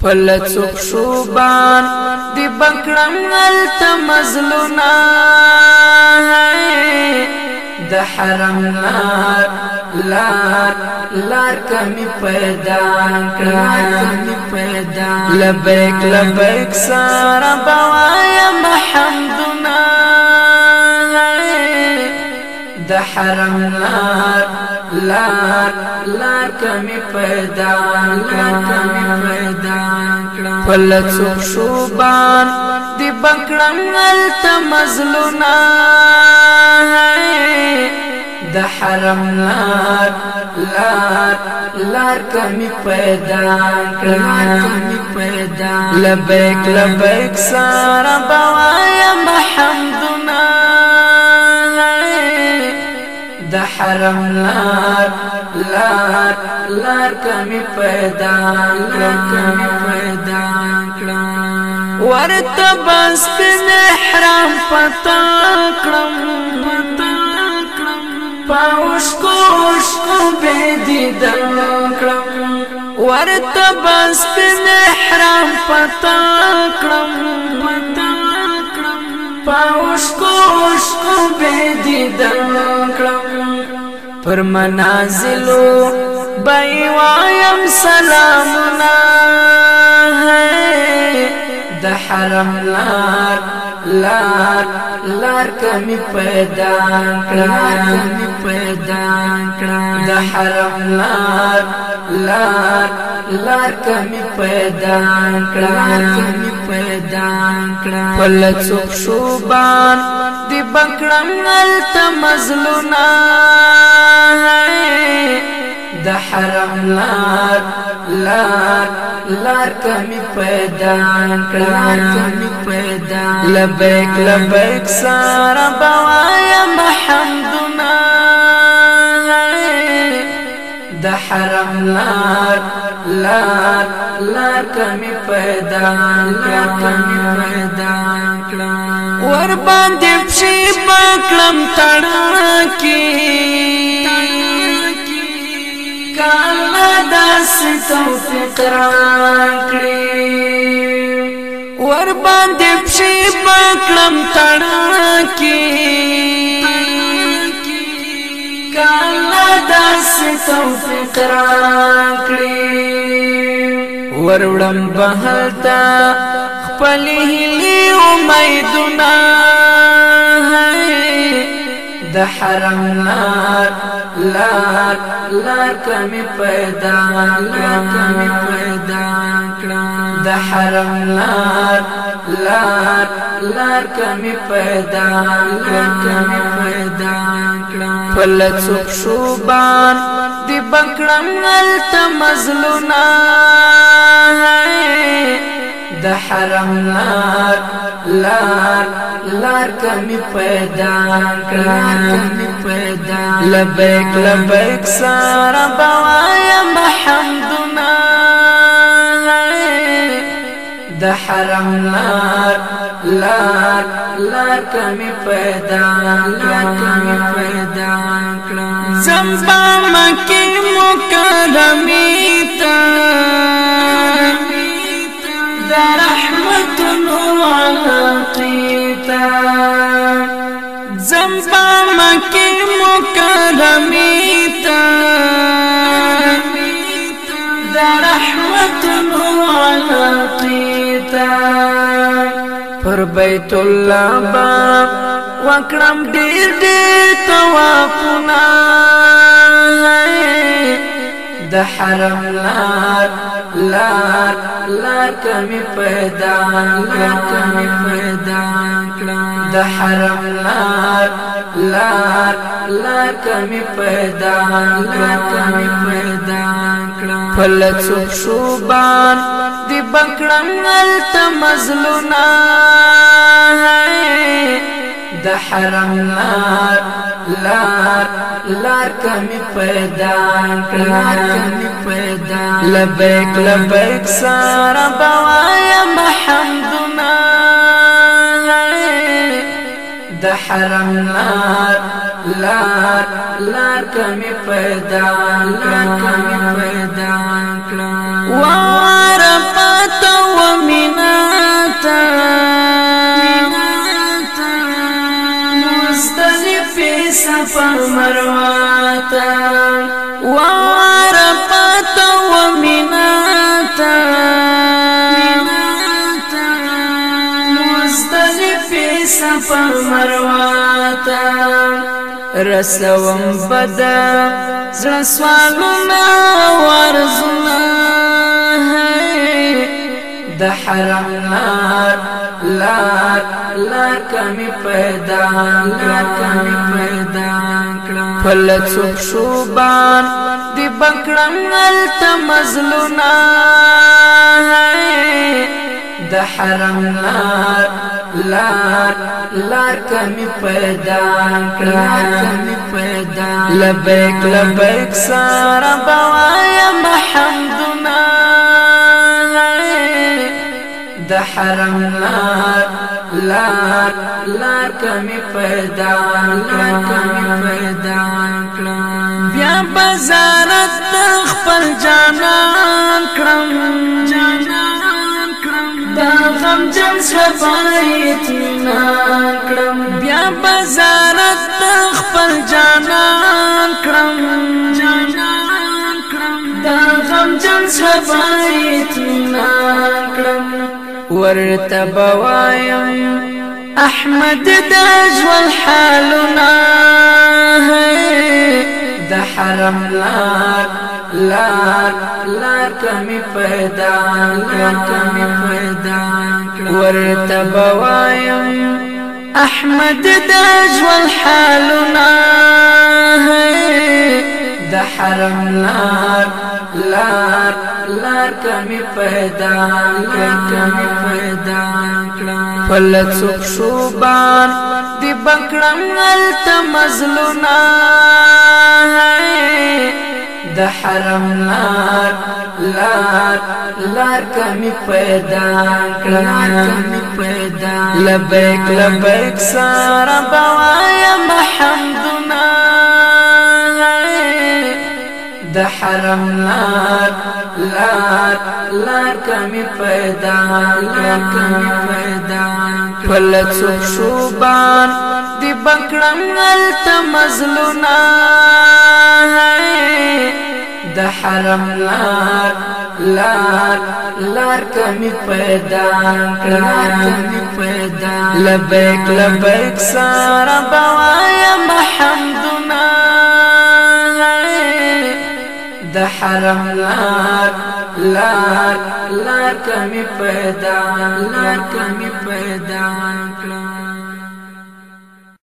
پلڅو شوبان دی بنکړنګل ته مزلونا د حرم نار لار لار کمی پیدا کمی پیدا لبیک لبیک سارا بوایا محمدنا د حرم نار لار لار کمی پیدا لار کمی پیدا بل څوک شوبان دی بنکړنګل ته مزلونا د حرم لار لار لار کمی پیدا کړم لبیک لبیک سارا بوایا محمدنا د حرم لار لار لار کمی پیدا لار کمی ورته بس په احرام پتا کړم پتا کړم پاوش کوش به دې دم کړم ورته بس په احرام پتا کړم پتا کړم پاوش کوش به دې دم کړم پر منازلو بای وایم سلامونه حرم لار لار لار کمی پیدا کړم پیدا کړم د حرم لار لار لار کمی پیدا کړم پیدا کړم ول څوک شوبان دی بکړم الت مزلونا د حرم لار لار لار کمی پیدا کړه لبیک لبیک سارا بوایا محمدنا د حرم لار لار لار کمی پیدا لار کمی پیدا کړه ور باندې شي پکلم تړه کې کالا داس توفیق راکړي ور باندې پښې پکړم تړکی کالا داس توفیق راکړي ور وړم بهلتا خپل هلي امیدونه د حرم لار لار لار کمی پیدا لار کمی پیدا کړه د حرم لار لار لار کمی پیدا لار کمی پیدا کړه فلت شوبان دی بکړم الت مزلونا د حرم لار لار لار کمی پیدا کړه لبیک لبیک سارا بوایا محمدنا د حرم لار لار لار کمی پیدا لار کمی پیدا کړه زمبا مکه مکرمه لمیتا رحمة رحمت نوالقیتا پر بيت الله با وکرم دير دير توافنا دا حرم لار لار لار كمي پیدا لار كمي پیدا د حرم لار لار لار کمی پیدا لار کمی پیدا پل څوک شوبان دی بکړم الت مزلونا د حرم لار لار لار کمی پیدا لار کمی پیدا لبیک لبیک سارا بوایا محمد د حرم لار لار لار کمی پیدا لار کمی پیدا وار پتا و میناتا میناتا مستلفی سفر مروان سفر مرواتا رسوم بدا زرسوالونا وارزونا د حرم لار لار لار کمی پیدا لار کمی پیدا پل چوب شوبان دی بکڑن التا مزلونا د حرم لار لار لار کمی پیدا کړه لبیک لبیک سارا بوایا محمدنا د حرم لار لار لار کمی پیدا لار کمی پیدا کړه بیا بازارت خپل جانان جان سبای تیمان کړم بیا بازارت خپل جانان کړم جانان کړم دا غم جان سبای تیمان کړم ورته بوایم احمد د ژوند حالنا د حرم لار لا لا کمی پیدا لا کمی پیدا ورته بوایم احمد د ژوند حالنا د حرم لار لار لار کمی پیدا کمی پیدا پل څوک شوبان دی بکړم الت مزلونا د حرم لار لار لار کمی پیدا کړه لبیک لبیک سارا بوایا محمدنا د حرم لار لار لار کمی پیدا لار کمی پیدا فلک شوبان دی بکړم الت مزلونا حرم لار لار لار کمی پیدا کړم لبیک لبیک سارا بوایا محمدنا دا حرم لار لار لار کمی پیدا لار کمی پیدا